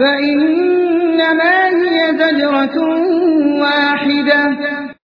فإنما هي زجرة واحدة.